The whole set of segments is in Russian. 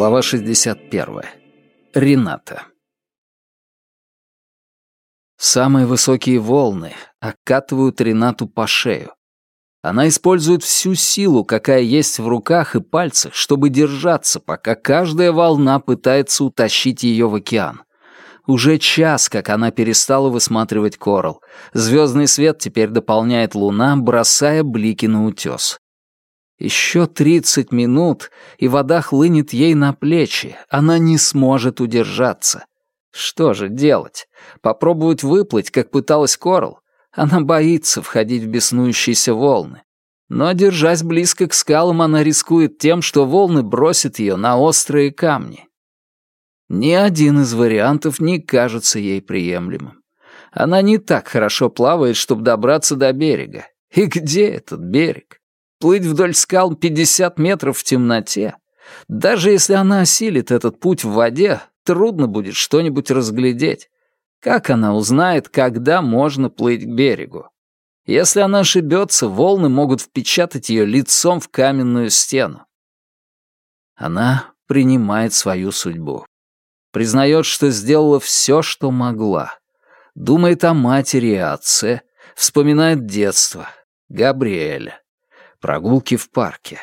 Глава 61. Рената. Самые высокие волны окатывают Ренату по шею. Она использует всю силу, какая есть в руках и пальцах, чтобы держаться, пока каждая волна пытается утащить ее в океан. Уже час, как она перестала высматривать коралл. Звездный свет теперь дополняет луна, бросая блики на утес. Еще тридцать минут, и вода хлынет ей на плечи. Она не сможет удержаться. Что же делать? Попробовать выплыть, как пыталась Корл? Она боится входить в беснующиеся волны. Но, держась близко к скалам, она рискует тем, что волны бросят ее на острые камни. Ни один из вариантов не кажется ей приемлемым. Она не так хорошо плавает, чтобы добраться до берега. И где этот берег? Плыть вдоль скал 50 метров в темноте? Даже если она осилит этот путь в воде, трудно будет что-нибудь разглядеть. Как она узнает, когда можно плыть к берегу? Если она ошибется, волны могут впечатать ее лицом в каменную стену. Она принимает свою судьбу. Признает, что сделала все, что могла. Думает о матери и отце, вспоминает детство, Габриэля. Прогулки в парке.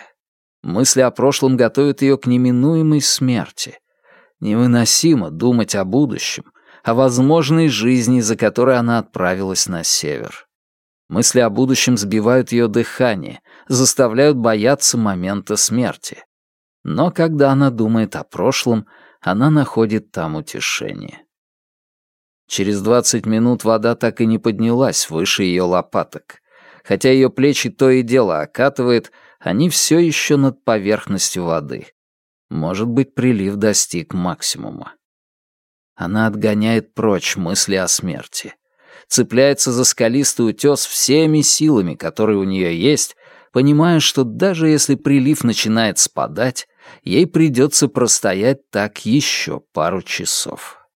Мысли о прошлом готовят ее к неминуемой смерти. Невыносимо думать о будущем, о возможной жизни, за которой она отправилась на север. Мысли о будущем сбивают ее дыхание, заставляют бояться момента смерти. Но когда она думает о прошлом, она находит там утешение. Через двадцать минут вода так и не поднялась выше ее лопаток. Хотя ее плечи то и дело окатывает, они все еще над поверхностью воды. Может быть, прилив достиг максимума. Она отгоняет прочь мысли о смерти. Цепляется за скалистый утес всеми силами, которые у нее есть, понимая, что даже если прилив начинает спадать, ей придется простоять так еще пару часов.